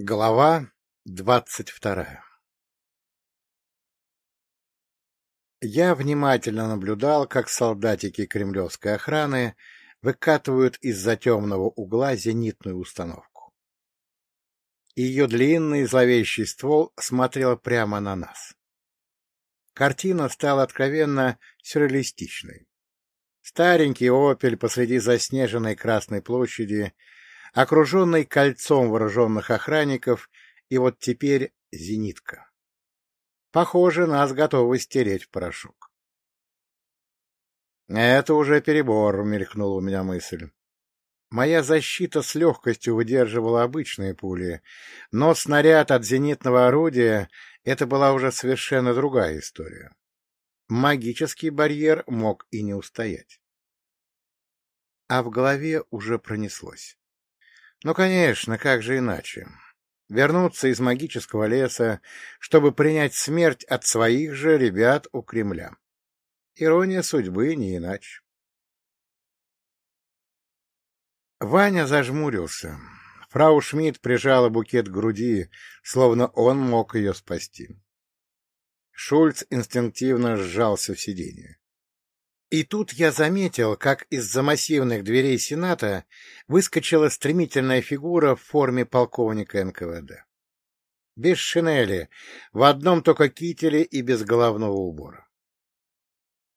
Глава двадцать вторая Я внимательно наблюдал, как солдатики кремлевской охраны выкатывают из-за темного угла зенитную установку. Ее длинный зловещий ствол смотрел прямо на нас. Картина стала откровенно сюрреалистичной. Старенький «Опель» посреди заснеженной Красной площади — окруженный кольцом вооруженных охранников, и вот теперь зенитка. Похоже, нас готовы стереть в порошок. Это уже перебор, мелькнула у меня мысль. Моя защита с легкостью выдерживала обычные пули, но снаряд от зенитного орудия — это была уже совершенно другая история. Магический барьер мог и не устоять. А в голове уже пронеслось. Ну, конечно, как же иначе? Вернуться из магического леса, чтобы принять смерть от своих же ребят у Кремля. Ирония судьбы не иначе. Ваня зажмурился. Фрау Шмидт прижала букет к груди, словно он мог ее спасти. Шульц инстинктивно сжался в сиденье. И тут я заметил, как из-за массивных дверей Сената выскочила стремительная фигура в форме полковника НКВД. Без шинели, в одном только кителе и без головного убора.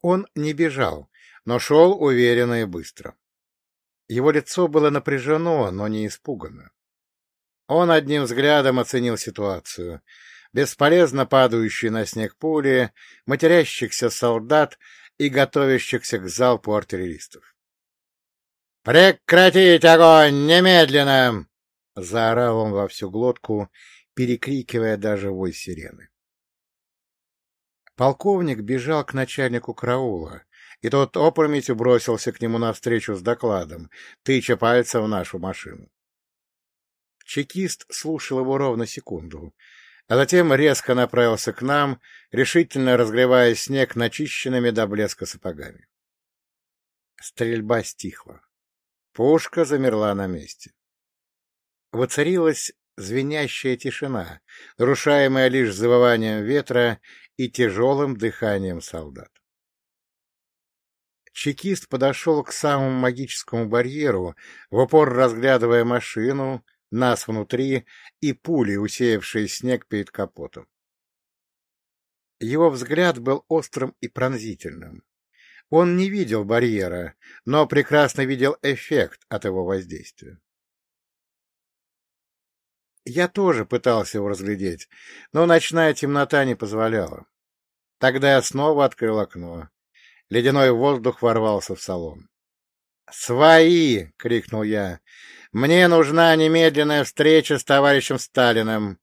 Он не бежал, но шел уверенно и быстро. Его лицо было напряжено, но не испугано. Он одним взглядом оценил ситуацию. Бесполезно падающие на снег пули, матерящихся солдат — и готовящихся к залпу артиллеристов. «Прекратить огонь! Немедленно!» — заорал он во всю глотку, перекрикивая даже вой сирены. Полковник бежал к начальнику караула, и тот опрометью бросился к нему навстречу с докладом, тыча пальцем в нашу машину. Чекист слушал его ровно секунду, а затем резко направился к нам, решительно разгревая снег начищенными до блеска сапогами. Стрельба стихла. Пушка замерла на месте. Воцарилась звенящая тишина, нарушаемая лишь завыванием ветра и тяжелым дыханием солдат. Чекист подошел к самому магическому барьеру, в упор разглядывая машину, нас внутри и пули, усеявшие снег перед капотом. Его взгляд был острым и пронзительным. Он не видел барьера, но прекрасно видел эффект от его воздействия. Я тоже пытался его разглядеть, но ночная темнота не позволяла. Тогда я снова открыл окно. Ледяной воздух ворвался в салон. «Свои!» — крикнул я. «Мне нужна немедленная встреча с товарищем Сталиным.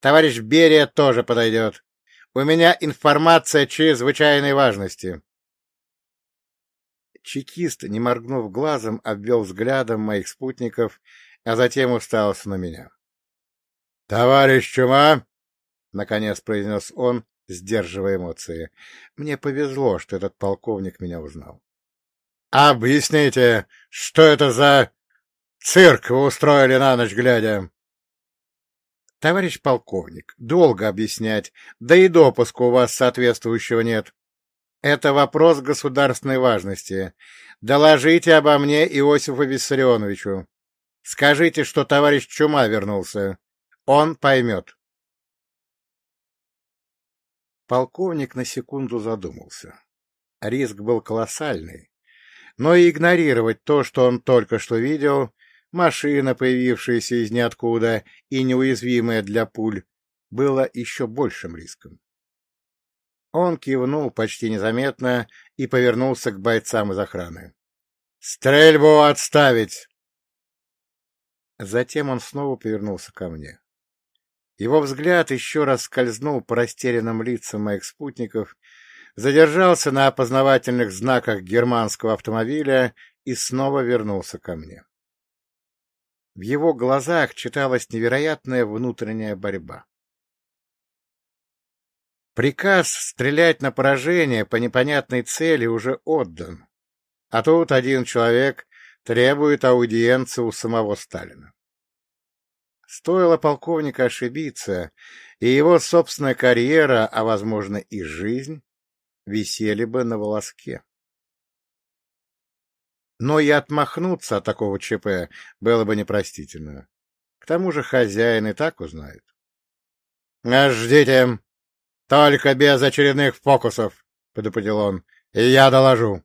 Товарищ Берия тоже подойдет. У меня информация чрезвычайной важности». Чекист, не моргнув глазом, обвел взглядом моих спутников, а затем уставился на меня. — Товарищ Чума! — наконец произнес он, сдерживая эмоции. Мне повезло, что этот полковник меня узнал. Объясните, что это за цирк вы устроили на ночь глядя? Товарищ полковник, долго объяснять, да и допуска у вас соответствующего нет. Это вопрос государственной важности. Доложите обо мне Иосифу Виссарионовичу. Скажите, что товарищ Чума вернулся. Он поймет. Полковник на секунду задумался. Риск был колоссальный, но и игнорировать то, что он только что видел, машина, появившаяся из ниоткуда и неуязвимая для пуль, было еще большим риском. Он кивнул почти незаметно и повернулся к бойцам из охраны. «Стрельбу отставить!» Затем он снова повернулся ко мне. Его взгляд еще раз скользнул по растерянным лицам моих спутников задержался на опознавательных знаках германского автомобиля и снова вернулся ко мне. В его глазах читалась невероятная внутренняя борьба. Приказ стрелять на поражение по непонятной цели уже отдан, а тут один человек требует аудиенции у самого Сталина. Стоило полковника ошибиться, и его собственная карьера, а, возможно, и жизнь, висели бы на волоске. Но и отмахнуться от такого ЧП было бы непростительно. К тому же хозяин и так узнает. — Ждите! Только без очередных фокусов! — предупредил он. — я доложу.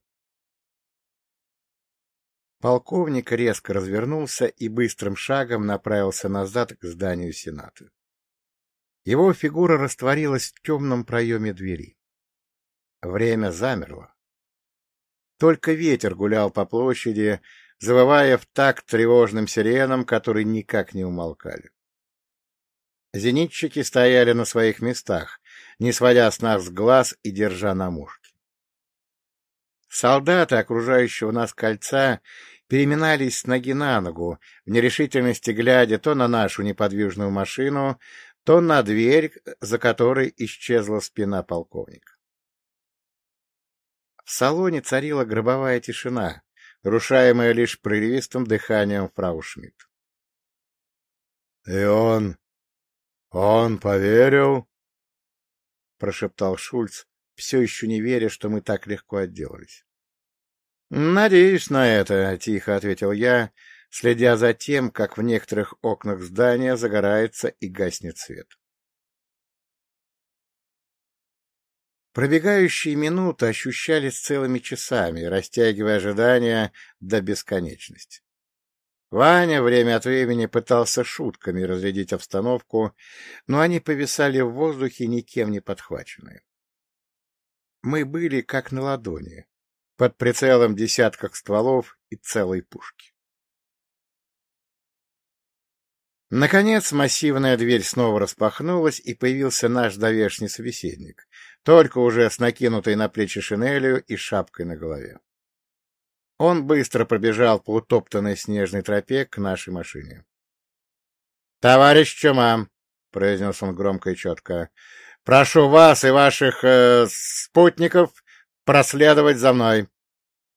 Полковник резко развернулся и быстрым шагом направился назад к зданию Сената. Его фигура растворилась в темном проеме двери. Время замерло. Только ветер гулял по площади, завывая в такт тревожным сиренам, которые никак не умолкали. Зенитчики стояли на своих местах, не сводя с нас глаз и держа на мушке. Солдаты окружающего нас кольца переминались с ноги на ногу, в нерешительности глядя то на нашу неподвижную машину, то на дверь, за которой исчезла спина полковника. В салоне царила гробовая тишина, нарушаемая лишь прерывистым дыханием фрау Шмидт. — И он... он поверил? — прошептал Шульц, все еще не веря, что мы так легко отделались. — Надеюсь на это, — тихо ответил я, следя за тем, как в некоторых окнах здания загорается и гаснет свет. Пробегающие минуты ощущались целыми часами, растягивая ожидания до бесконечности. Ваня время от времени пытался шутками разрядить обстановку, но они повисали в воздухе, никем не подхваченные. Мы были как на ладони, под прицелом десятков стволов и целой пушки. Наконец массивная дверь снова распахнулась, и появился наш довешний собеседник, только уже с накинутой на плечи шинелью и шапкой на голове. Он быстро пробежал по утоптанной снежной тропе к нашей машине. — Товарищ Чума, — произнес он громко и четко, — прошу вас и ваших э, спутников проследовать за мной.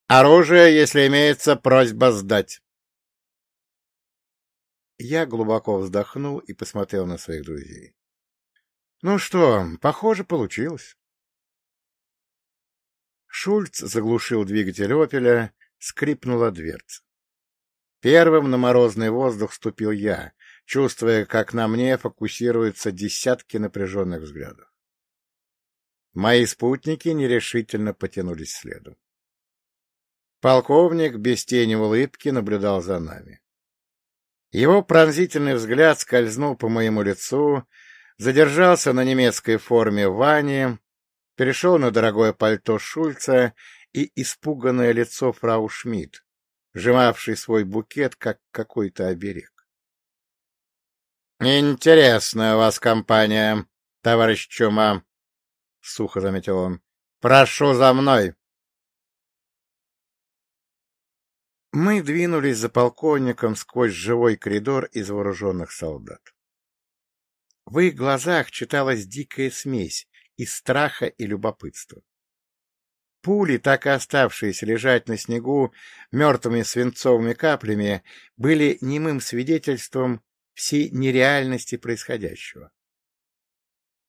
Оружие, если имеется, просьба сдать. Я глубоко вздохнул и посмотрел на своих друзей. Ну что, похоже, получилось. Шульц заглушил двигатель «Опеля», скрипнула дверца. Первым на морозный воздух ступил я, чувствуя, как на мне фокусируются десятки напряженных взглядов. Мои спутники нерешительно потянулись следом. Полковник без тени улыбки наблюдал за нами. Его пронзительный взгляд скользнул по моему лицу, задержался на немецкой форме Вани, перешел на дорогое пальто Шульца и испуганное лицо фрау Шмидт, сжимавший свой букет, как какой-то оберег. — Интересная у вас компания, товарищ Чума, — сухо заметил он. — Прошу за мной. Мы двинулись за полковником сквозь живой коридор из вооруженных солдат. В их глазах читалась дикая смесь из страха и любопытства. Пули, так и оставшиеся лежать на снегу мертвыми свинцовыми каплями, были немым свидетельством всей нереальности происходящего.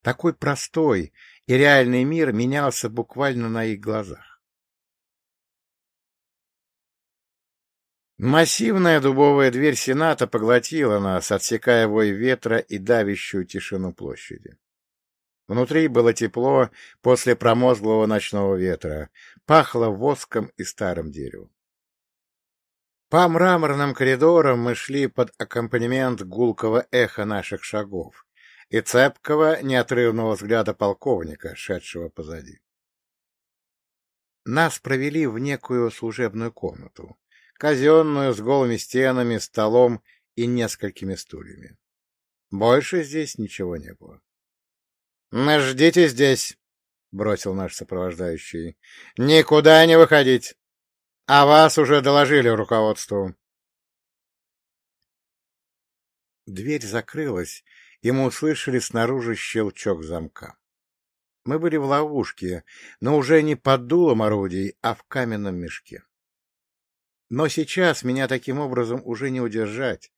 Такой простой и реальный мир менялся буквально на их глазах. Массивная дубовая дверь Сената поглотила нас, отсекая вой ветра и давящую тишину площади. Внутри было тепло после промозглого ночного ветра, пахло воском и старым деревом. По мраморным коридорам мы шли под аккомпанемент гулкого эха наших шагов и цепкого, неотрывного взгляда полковника, шедшего позади. Нас провели в некую служебную комнату, казенную с голыми стенами, столом и несколькими стульями. Больше здесь ничего не было. — Ждите здесь, — бросил наш сопровождающий. — Никуда не выходить. А вас уже доложили руководству. Дверь закрылась, и мы услышали снаружи щелчок замка. Мы были в ловушке, но уже не под дулом орудий, а в каменном мешке. Но сейчас меня таким образом уже не удержать.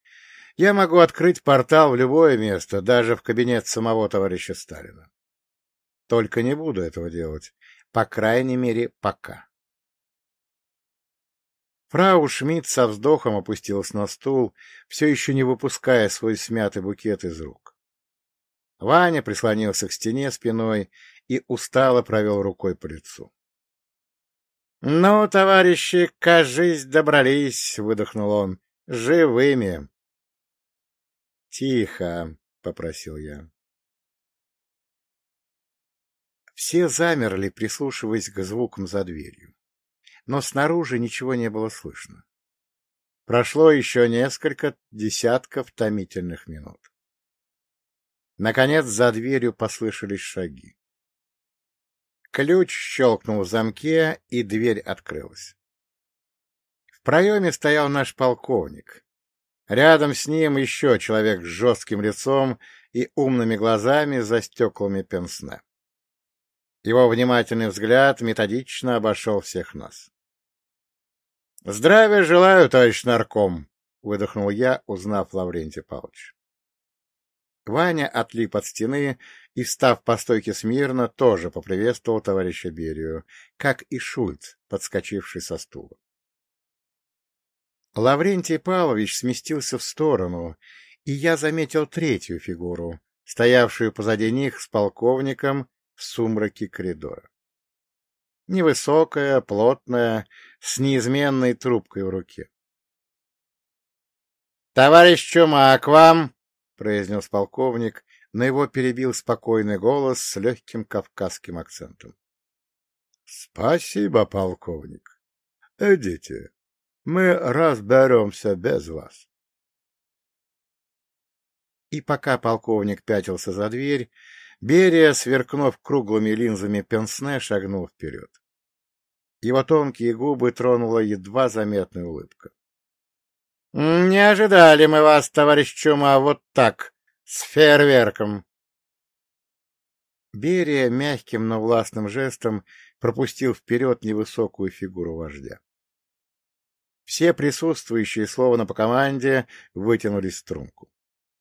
Я могу открыть портал в любое место, даже в кабинет самого товарища Сталина. Только не буду этого делать, по крайней мере, пока. Фрау Шмидт со вздохом опустилась на стул, все еще не выпуская свой смятый букет из рук. Ваня прислонился к стене спиной и устало провел рукой по лицу. — Ну, товарищи, кажись, добрались, — выдохнул он, — живыми. — Тихо, — попросил я. Все замерли, прислушиваясь к звукам за дверью. Но снаружи ничего не было слышно. Прошло еще несколько десятков томительных минут. Наконец за дверью послышались шаги. Ключ щелкнул в замке, и дверь открылась. В проеме стоял наш полковник. Рядом с ним еще человек с жестким лицом и умными глазами за стеклами пенсне. Его внимательный взгляд методично обошел всех нас. — Здравия желаю, товарищ нарком! — выдохнул я, узнав Лаврентия Павловича. Ваня отлип от стены и, встав по стойке смирно, тоже поприветствовал товарища Берию, как и Шульц, подскочивший со стула. Лаврентий Павлович сместился в сторону, и я заметил третью фигуру, стоявшую позади них с полковником в сумраке коридора. Невысокая, плотная, с неизменной трубкой в руке. — Товарищ Чума, к вам! — произнес полковник, но его перебил спокойный голос с легким кавказским акцентом. — Спасибо, полковник. Идите, мы разберемся без вас. И пока полковник пятился за дверь, Берия, сверкнув круглыми линзами пенсне, шагнул вперед. Его тонкие губы тронула едва заметная улыбка. — Не ожидали мы вас, товарищ Чума, вот так, с фейерверком. Берия мягким, но властным жестом пропустил вперед невысокую фигуру вождя. Все присутствующие, словно по команде, вытянули струнку.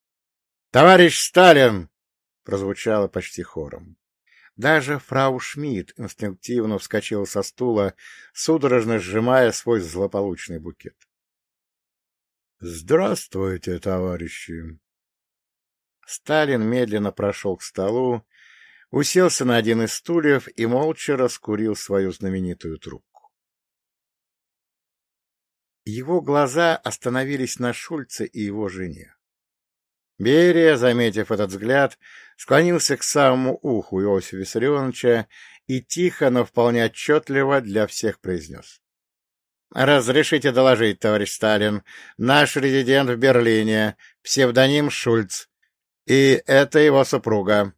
— Товарищ Сталин! — прозвучало почти хором. Даже фрау Шмидт инстинктивно вскочила со стула, судорожно сжимая свой злополучный букет. Здравствуйте, товарищи! Сталин медленно прошел к столу, уселся на один из стульев и молча раскурил свою знаменитую трубку. Его глаза остановились на Шульце и его жене. Берия, заметив этот взгляд, склонился к самому уху Иосифа Виссарионовича и тихо, но вполне отчетливо для всех произнес. Разрешите доложить, товарищ Сталин, наш резидент в Берлине, псевдоним Шульц, и это его супруга.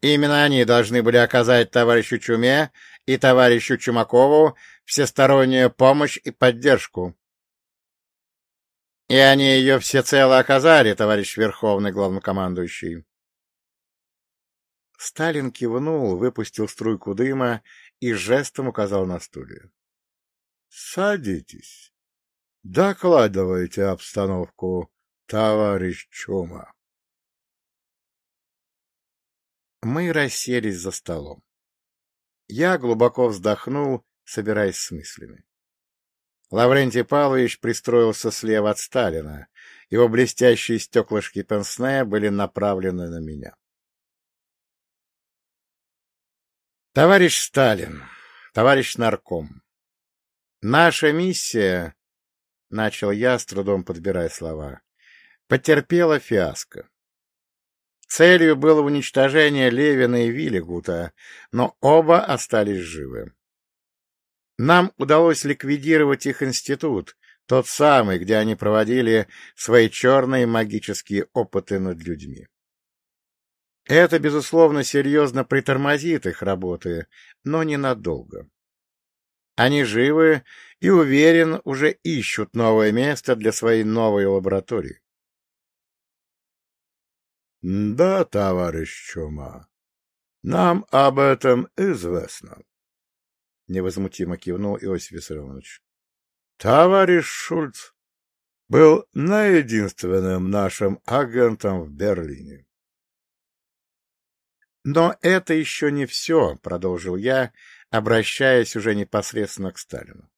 Именно они должны были оказать товарищу Чуме и товарищу Чумакову всестороннюю помощь и поддержку. И они ее всецело оказали, товарищ Верховный Главнокомандующий. Сталин кивнул, выпустил струйку дыма и жестом указал на стулья. Садитесь. Докладывайте обстановку, товарищ Чума. Мы расселись за столом. Я глубоко вздохнул, собираясь с мыслями. Лаврентий Павлович пристроился слева от Сталина. Его блестящие стеклышки пенсне были направлены на меня. Товарищ Сталин, товарищ нарком, Наша миссия, — начал я, с трудом подбирая слова, — потерпела фиаско. Целью было уничтожение Левина и Виллигута, но оба остались живы. Нам удалось ликвидировать их институт, тот самый, где они проводили свои черные магические опыты над людьми. Это, безусловно, серьезно притормозит их работы, но ненадолго. Они живы и, уверен, уже ищут новое место для своей новой лаборатории. — Да, товарищ Чума, нам об этом известно, — невозмутимо кивнул Иосиф Виссарионович. — Товарищ Шульц, был наединственным нашим агентом в Берлине. «Но это еще не все», — продолжил я, обращаясь уже непосредственно к Сталину.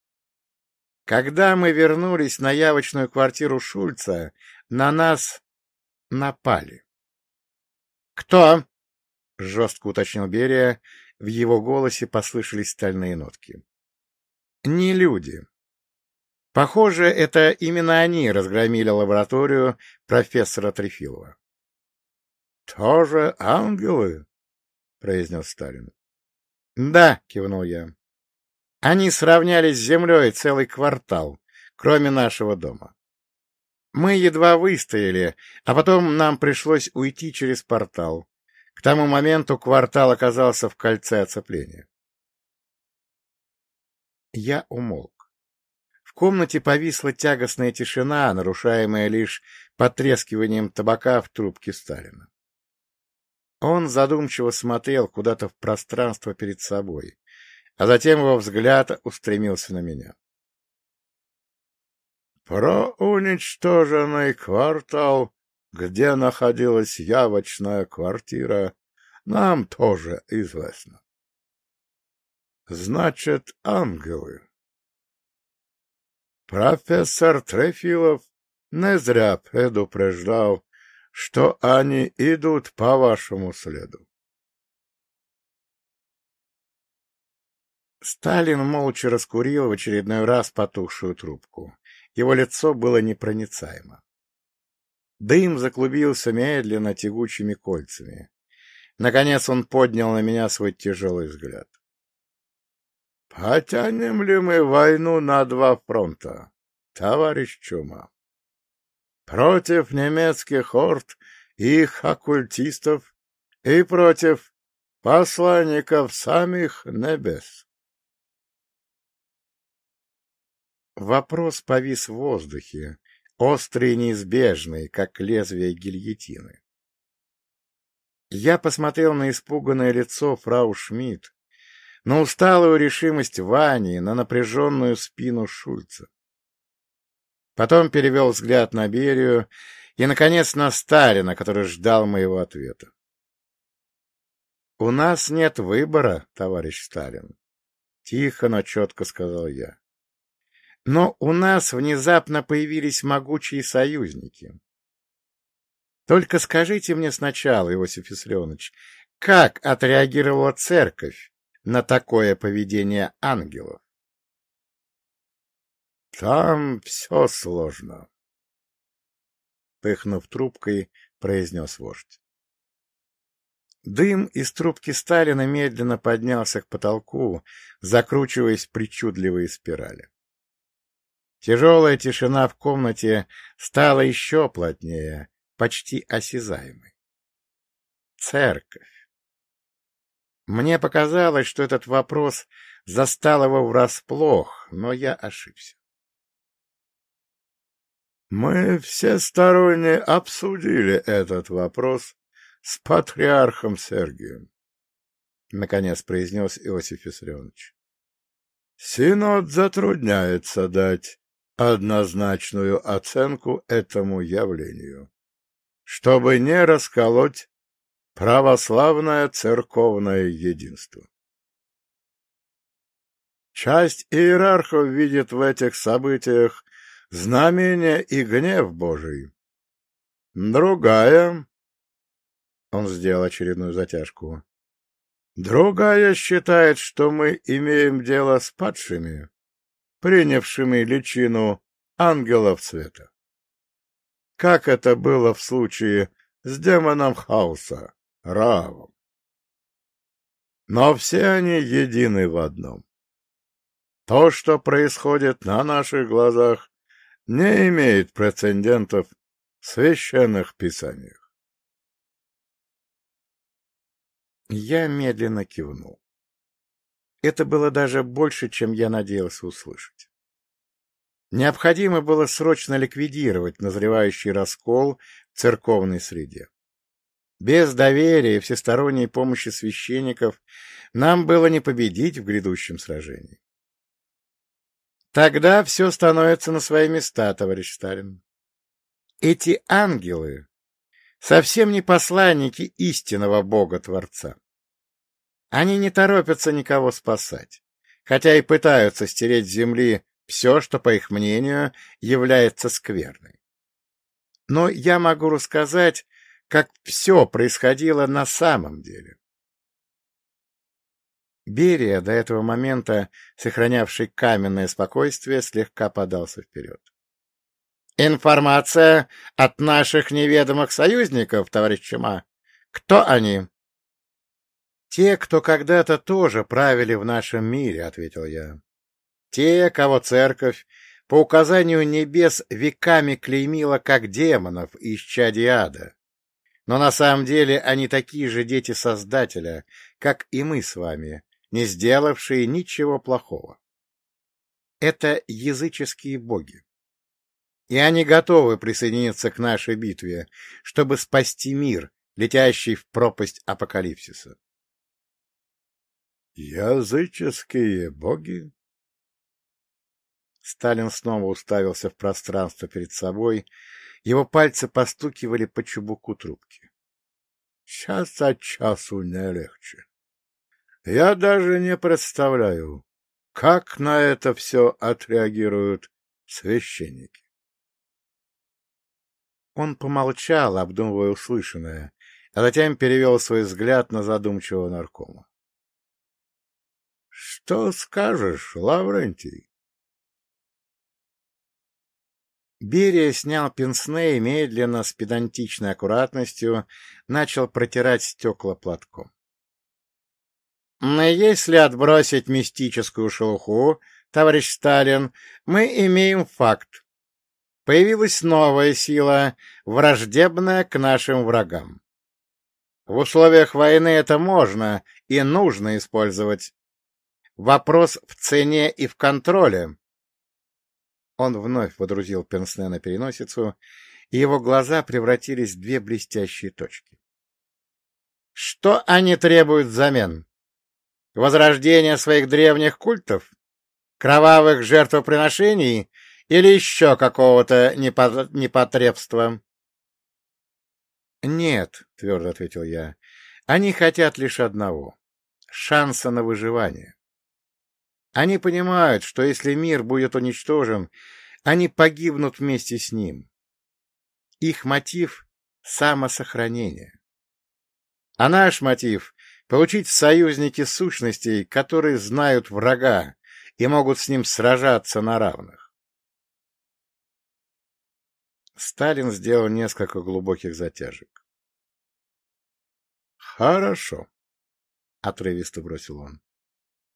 «Когда мы вернулись на явочную квартиру Шульца, на нас напали». «Кто?» — жестко уточнил Берия. В его голосе послышались стальные нотки. «Не люди. Похоже, это именно они разгромили лабораторию профессора Трефилова». «Тоже ангелы?» — произнес Сталин. — Да, — кивнул я. Они сравнялись с землей целый квартал, кроме нашего дома. Мы едва выстояли, а потом нам пришлось уйти через портал. К тому моменту квартал оказался в кольце оцепления. Я умолк. В комнате повисла тягостная тишина, нарушаемая лишь потрескиванием табака в трубке Сталина. Он задумчиво смотрел куда-то в пространство перед собой, а затем его взгляд устремился на меня. «Про уничтоженный квартал, где находилась явочная квартира, нам тоже известно. Значит, ангелы. Профессор Трефилов не зря предупреждал, что они идут по вашему следу. Сталин молча раскурил в очередной раз потухшую трубку. Его лицо было непроницаемо. Дым заклубился медленно тягучими кольцами. Наконец он поднял на меня свой тяжелый взгляд. — Потянем ли мы войну на два фронта, товарищ Чума? против немецких орд и их оккультистов и против посланников самих небес. Вопрос повис в воздухе, острый и неизбежный, как лезвие гильотины. Я посмотрел на испуганное лицо фрау Шмидт, на усталую решимость Вани, на напряженную спину Шульца. Потом перевел взгляд на Берию и, наконец, на Сталина, который ждал моего ответа. — У нас нет выбора, товарищ Сталин, — тихо, но четко сказал я. Но у нас внезапно появились могучие союзники. Только скажите мне сначала, Иосиф Виссарионович, как отреагировала церковь на такое поведение ангелов? Там все сложно. Пыхнув трубкой, произнес вождь. Дым из трубки Сталина медленно поднялся к потолку, закручиваясь причудливые спирали. Тяжелая тишина в комнате стала еще плотнее, почти осязаемой. Церковь. Мне показалось, что этот вопрос застал его врасплох, но я ошибся. Мы всесторонне обсудили этот вопрос с патриархом Сергием, — наконец произнес Иосиф Виссарионович. Синод затрудняется дать однозначную оценку этому явлению, чтобы не расколоть православное церковное единство. Часть иерархов видит в этих событиях знамение и гнев Божий. Другая... Он сделал очередную затяжку. Другая считает, что мы имеем дело с падшими, принявшими личину ангелов света. Как это было в случае с демоном хаоса, Равом. Но все они едины в одном. То, что происходит на наших глазах, не имеет прецедентов в священных писаниях. Я медленно кивнул. Это было даже больше, чем я надеялся услышать. Необходимо было срочно ликвидировать назревающий раскол в церковной среде. Без доверия и всесторонней помощи священников нам было не победить в грядущем сражении. Тогда все становится на свои места, товарищ Сталин. Эти ангелы совсем не посланники истинного Бога-творца. Они не торопятся никого спасать, хотя и пытаются стереть с земли все, что, по их мнению, является скверной. Но я могу рассказать, как все происходило на самом деле. Берия, до этого момента сохранявший каменное спокойствие, слегка подался вперед. «Информация от наших неведомых союзников, товарищ Чума. Кто они?» «Те, кто когда-то тоже правили в нашем мире», — ответил я. «Те, кого церковь по указанию небес веками клеймила как демонов из чадиада. Но на самом деле они такие же дети Создателя, как и мы с вами, не сделавшие ничего плохого. Это языческие боги. И они готовы присоединиться к нашей битве, чтобы спасти мир, летящий в пропасть апокалипсиса. Языческие боги? Сталин снова уставился в пространство перед собой, его пальцы постукивали по чубуку трубки. Час от часу не легче. Я даже не представляю, как на это все отреагируют священники. Он помолчал, обдумывая услышанное, а затем перевел свой взгляд на задумчивого наркома. — Что скажешь, Лаврентий? Берия снял пенсне и медленно, с педантичной аккуратностью, начал протирать стекла платком. Но если отбросить мистическую шелуху, товарищ Сталин, мы имеем факт. Появилась новая сила, враждебная к нашим врагам. В условиях войны это можно и нужно использовать. Вопрос в цене и в контроле. Он вновь водрузил пенсне на переносицу, и его глаза превратились в две блестящие точки. Что они требуют взамен? возрождения своих древних культов, кровавых жертвоприношений или еще какого-то непотребства? — Нет, — твердо ответил я, — они хотят лишь одного — шанса на выживание. Они понимают, что если мир будет уничтожен, они погибнут вместе с ним. Их мотив — самосохранение. А наш мотив Получить союзники сущностей, которые знают врага и могут с ним сражаться на равных. Сталин сделал несколько глубоких затяжек. «Хорошо», — отрывисто бросил он.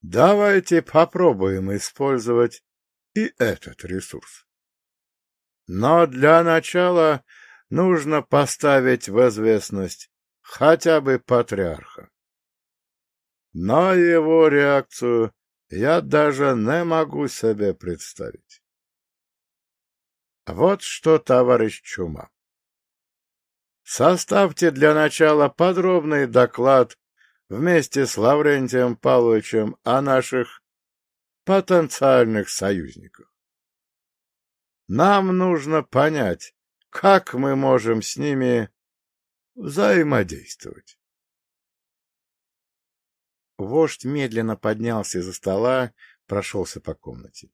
«Давайте попробуем использовать и этот ресурс. Но для начала нужно поставить в известность хотя бы патриарха. Но его реакцию я даже не могу себе представить. Вот что, товарищ Чума. Составьте для начала подробный доклад вместе с Лаврентием Павловичем о наших потенциальных союзниках. Нам нужно понять, как мы можем с ними взаимодействовать. Вождь медленно поднялся из-за стола, прошелся по комнате.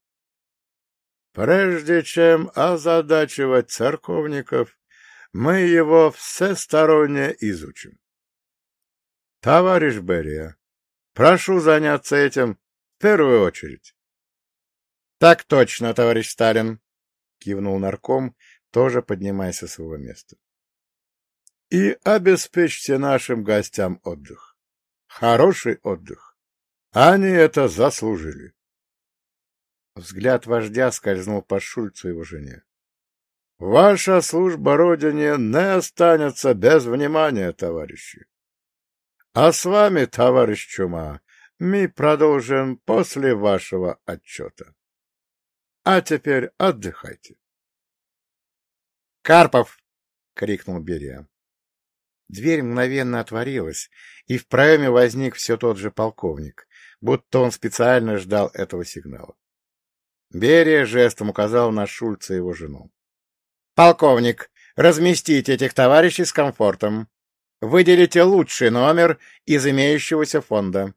Прежде чем озадачивать церковников, мы его всесторонне изучим. Товарищ Берия, прошу заняться этим в первую очередь. — Так точно, товарищ Сталин, — кивнул нарком, тоже поднимаясь со своего места. — И обеспечьте нашим гостям отдых. Хороший отдых. Они это заслужили. Взгляд вождя скользнул по Шульцу и его жене. Ваша служба Родине не останется без внимания, товарищи. А с вами, товарищ Чума, мы продолжим после вашего отчета. А теперь отдыхайте. «Карпов!» — крикнул Берия. Дверь мгновенно отворилась, и в проеме возник все тот же полковник, будто он специально ждал этого сигнала. Берия жестом указал на Шульца и его жену. — Полковник, разместите этих товарищей с комфортом. Выделите лучший номер из имеющегося фонда.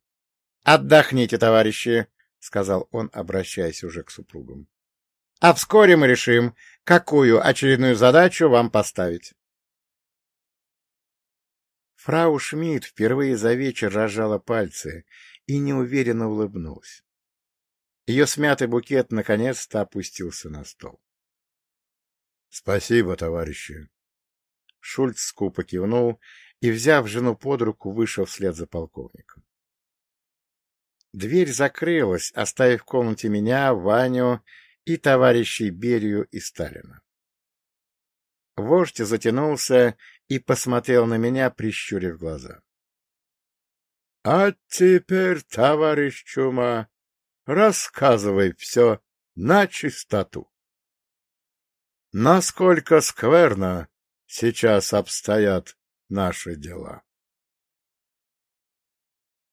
Отдохните, товарищи, — сказал он, обращаясь уже к супругам. — А вскоре мы решим, какую очередную задачу вам поставить. Фрау Шмидт впервые за вечер разжала пальцы и неуверенно улыбнулась. Ее смятый букет наконец-то опустился на стол. — Спасибо, товарищи. Шульц скупо кивнул и, взяв жену под руку, вышел вслед за полковником. Дверь закрылась, оставив в комнате меня, Ваню и товарищей Берию и Сталина. Вождь затянулся и посмотрел на меня, прищурив глаза. — А теперь, товарищ Чума, рассказывай все на чистоту. Насколько скверно сейчас обстоят наши дела?